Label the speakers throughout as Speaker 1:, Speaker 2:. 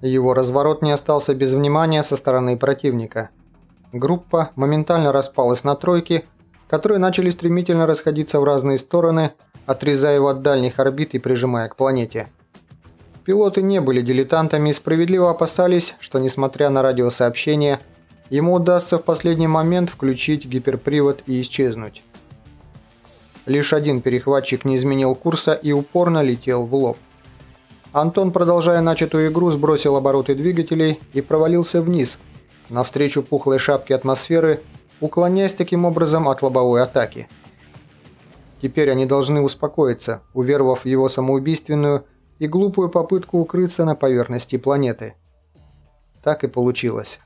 Speaker 1: Его разворот не остался без внимания со стороны противника. Группа моментально распалась на тройки, которые начали стремительно расходиться в разные стороны, отрезая его от дальних орбит и прижимая к планете. Пилоты не были дилетантами и справедливо опасались, что несмотря на радиосообщения, ему удастся в последний момент включить гиперпривод и исчезнуть. Лишь один перехватчик не изменил курса и упорно летел в лоб. Антон, продолжая начатую игру, сбросил обороты двигателей и провалился вниз, навстречу пухлой шапке атмосферы, уклоняясь таким образом от лобовой атаки. Теперь они должны успокоиться, уверовав в его самоубийственную и глупую попытку укрыться на поверхности планеты. Так и получилось.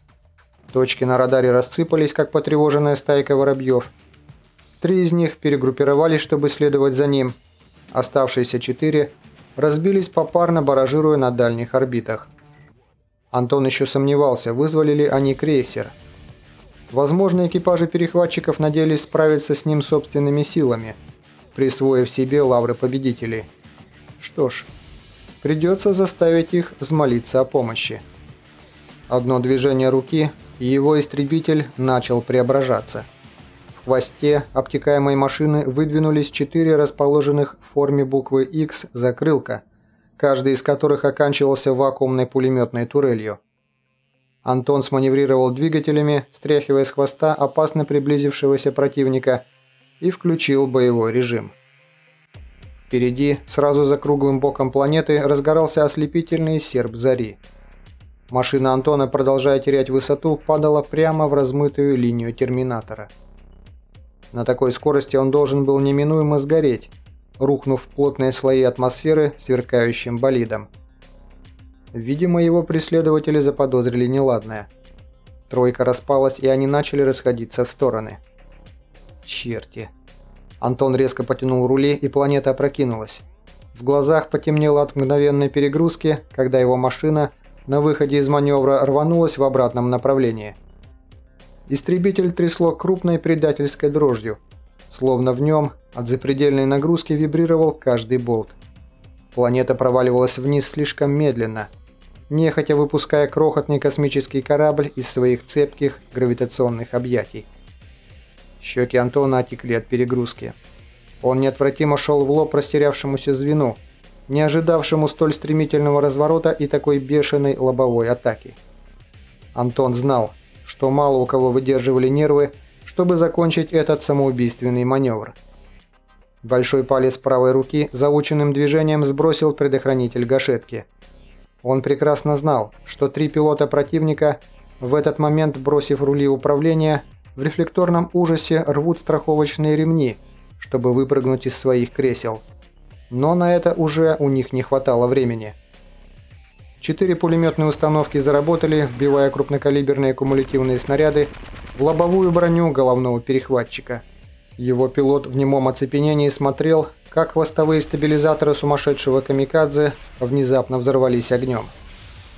Speaker 1: Точки на радаре рассыпались, как потревоженная стайка воробьев – Три из них перегруппировались, чтобы следовать за ним. Оставшиеся четыре разбились попарно, баражируя на дальних орбитах. Антон еще сомневался, вызвали ли они крейсер. Возможно, экипажи перехватчиков надеялись справиться с ним собственными силами, присвоив себе лавры победителей. Что ж, придется заставить их взмолиться о помощи. Одно движение руки, и его истребитель начал преображаться – хвосте обтекаемой машины выдвинулись четыре расположенных в форме буквы X закрылка, каждый из которых оканчивался вакуумной пулеметной турелью. Антон сманеврировал двигателями, стряхивая с хвоста опасно приблизившегося противника, и включил боевой режим. Впереди, сразу за круглым боком планеты, разгорался ослепительный серп зари. Машина Антона, продолжая терять высоту, падала прямо в размытую линию терминатора. На такой скорости он должен был неминуемо сгореть, рухнув в плотные слои атмосферы сверкающим болидом. Видимо, его преследователи заподозрили неладное. Тройка распалась, и они начали расходиться в стороны. Черти. Антон резко потянул рули, и планета опрокинулась. В глазах потемнело от мгновенной перегрузки, когда его машина на выходе из маневра рванулась в обратном направлении – Истребитель трясло крупной предательской дрожью, словно в нем от запредельной нагрузки вибрировал каждый болт. Планета проваливалась вниз слишком медленно, нехотя выпуская крохотный космический корабль из своих цепких гравитационных объятий. Щеки Антона отекли от перегрузки. Он неотвратимо шел в лоб растерявшемуся звену, не ожидавшему столь стремительного разворота и такой бешеной лобовой атаки. Антон знал, что мало у кого выдерживали нервы, чтобы закончить этот самоубийственный маневр. Большой палец правой руки заученным движением сбросил предохранитель гашетки. Он прекрасно знал, что три пилота противника, в этот момент бросив рули управления, в рефлекторном ужасе рвут страховочные ремни, чтобы выпрыгнуть из своих кресел. Но на это уже у них не хватало времени. Четыре пулеметные установки заработали, вбивая крупнокалиберные кумулятивные снаряды в лобовую броню головного перехватчика. Его пилот в немом оцепенении смотрел, как хвостовые стабилизаторы сумасшедшего камикадзе внезапно взорвались огнем.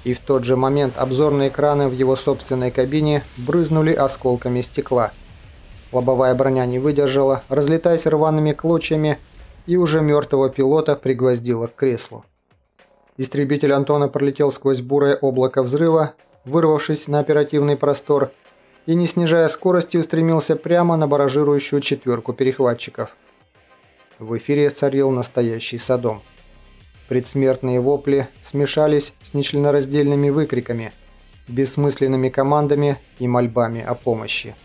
Speaker 1: И в тот же момент обзорные экраны в его собственной кабине брызнули осколками стекла. Лобовая броня не выдержала, разлетаясь рваными клочьями, и уже мертвого пилота пригвоздила к креслу. Истребитель Антона пролетел сквозь бурое облако взрыва, вырвавшись на оперативный простор, и, не снижая скорости, устремился прямо на баражирующую четверку перехватчиков. В эфире царил настоящий садом. Предсмертные вопли смешались с нечленораздельными выкриками, бессмысленными командами и мольбами о помощи.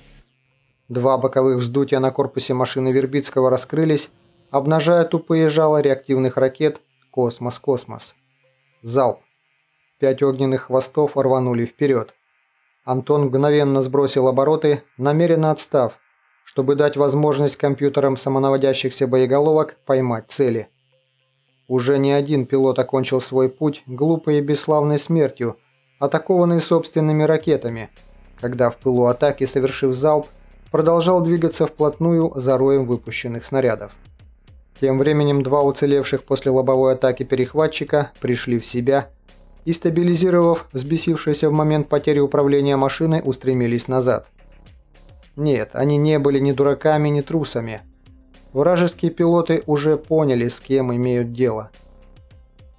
Speaker 1: Два боковых вздутия на корпусе машины Вербицкого раскрылись, обнажая тупые жало реактивных ракет «Космос-Космос». Залп. Пять огненных хвостов рванули вперед. Антон мгновенно сбросил обороты, намеренно отстав, чтобы дать возможность компьютерам самонаводящихся боеголовок поймать цели. Уже не один пилот окончил свой путь глупой и бесславной смертью, атакованный собственными ракетами, когда в пылу атаки, совершив залп, продолжал двигаться вплотную за роем выпущенных снарядов. Тем временем два уцелевших после лобовой атаки перехватчика пришли в себя и, стабилизировав взбесившуюся в момент потери управления машиной, устремились назад. Нет, они не были ни дураками, ни трусами. Вражеские пилоты уже поняли, с кем имеют дело.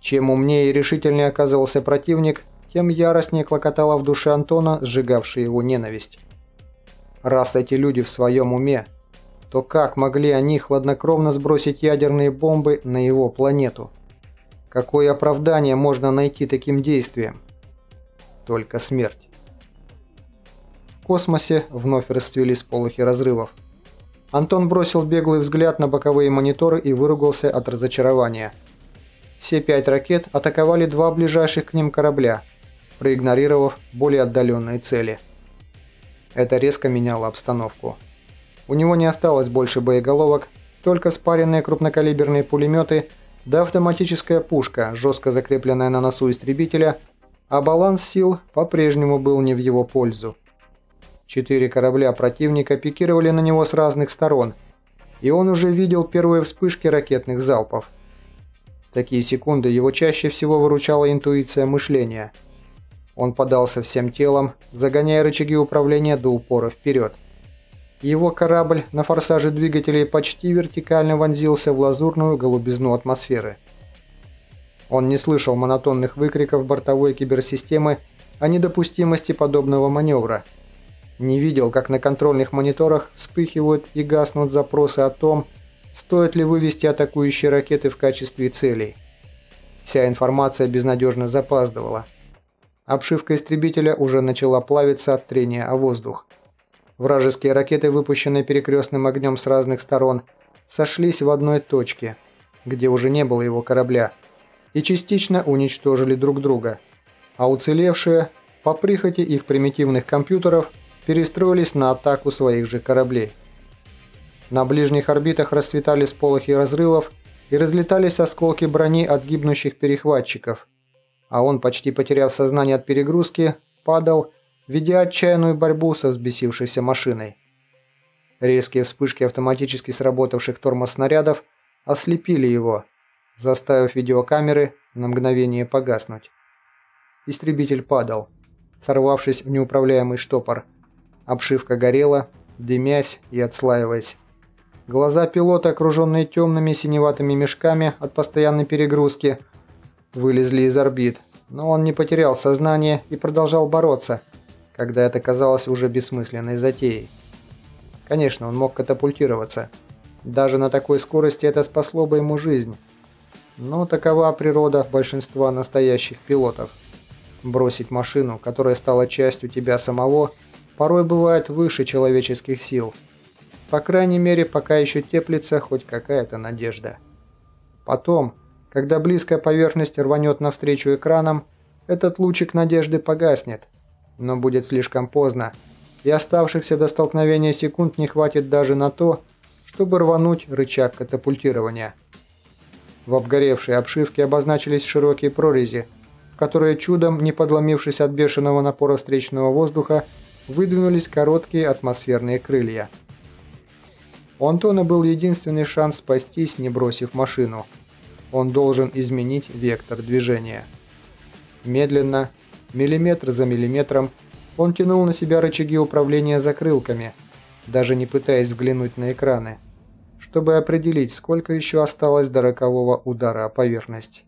Speaker 1: Чем умнее и решительнее оказывался противник, тем яростнее клокотала в душе Антона, сжигавшая его ненависть. Раз эти люди в своем уме, то как могли они хладнокровно сбросить ядерные бомбы на его планету? Какое оправдание можно найти таким действиям? Только смерть. В космосе вновь расцвели сполохи разрывов. Антон бросил беглый взгляд на боковые мониторы и выругался от разочарования. Все пять ракет атаковали два ближайших к ним корабля, проигнорировав более отдаленные цели. Это резко меняло обстановку. У него не осталось больше боеголовок, только спаренные крупнокалиберные пулеметы да автоматическая пушка, жестко закрепленная на носу истребителя, а баланс сил по-прежнему был не в его пользу. Четыре корабля противника пикировали на него с разных сторон, и он уже видел первые вспышки ракетных залпов. Такие секунды его чаще всего выручала интуиция мышления. Он подался всем телом, загоняя рычаги управления до упора вперед. Его корабль на форсаже двигателей почти вертикально вонзился в лазурную голубизну атмосферы. Он не слышал монотонных выкриков бортовой киберсистемы о недопустимости подобного маневра. Не видел, как на контрольных мониторах вспыхивают и гаснут запросы о том, стоит ли вывести атакующие ракеты в качестве целей. Вся информация безнадежно запаздывала. Обшивка истребителя уже начала плавиться от трения о воздух. Вражеские ракеты, выпущенные перекрестным огнем с разных сторон, сошлись в одной точке, где уже не было его корабля, и частично уничтожили друг друга, а уцелевшие, по прихоти их примитивных компьютеров, перестроились на атаку своих же кораблей. На ближних орбитах расцветали сполохи разрывов и разлетались осколки брони от гибнущих перехватчиков, а он, почти потеряв сознание от перегрузки, падал ведя отчаянную борьбу со взбесившейся машиной. Резкие вспышки автоматически сработавших тормоз-снарядов ослепили его, заставив видеокамеры на мгновение погаснуть. Истребитель падал, сорвавшись в неуправляемый штопор. Обшивка горела, дымясь и отслаиваясь. Глаза пилота, окруженные темными синеватыми мешками от постоянной перегрузки, вылезли из орбит, но он не потерял сознание и продолжал бороться – когда это казалось уже бессмысленной затеей. Конечно, он мог катапультироваться. Даже на такой скорости это спасло бы ему жизнь. Но такова природа большинства настоящих пилотов. Бросить машину, которая стала частью тебя самого, порой бывает выше человеческих сил. По крайней мере, пока еще теплится хоть какая-то надежда. Потом, когда близкая поверхность рванет навстречу экранам, этот лучик надежды погаснет – но будет слишком поздно, и оставшихся до столкновения секунд не хватит даже на то, чтобы рвануть рычаг катапультирования. В обгоревшей обшивке обозначились широкие прорези, которые чудом, не подломившись от бешеного напора встречного воздуха, выдвинулись короткие атмосферные крылья. У Антона был единственный шанс спастись, не бросив машину. Он должен изменить вектор движения. Медленно, Миллиметр за миллиметром он тянул на себя рычаги управления закрылками, даже не пытаясь взглянуть на экраны, чтобы определить, сколько еще осталось до рокового удара о поверхность.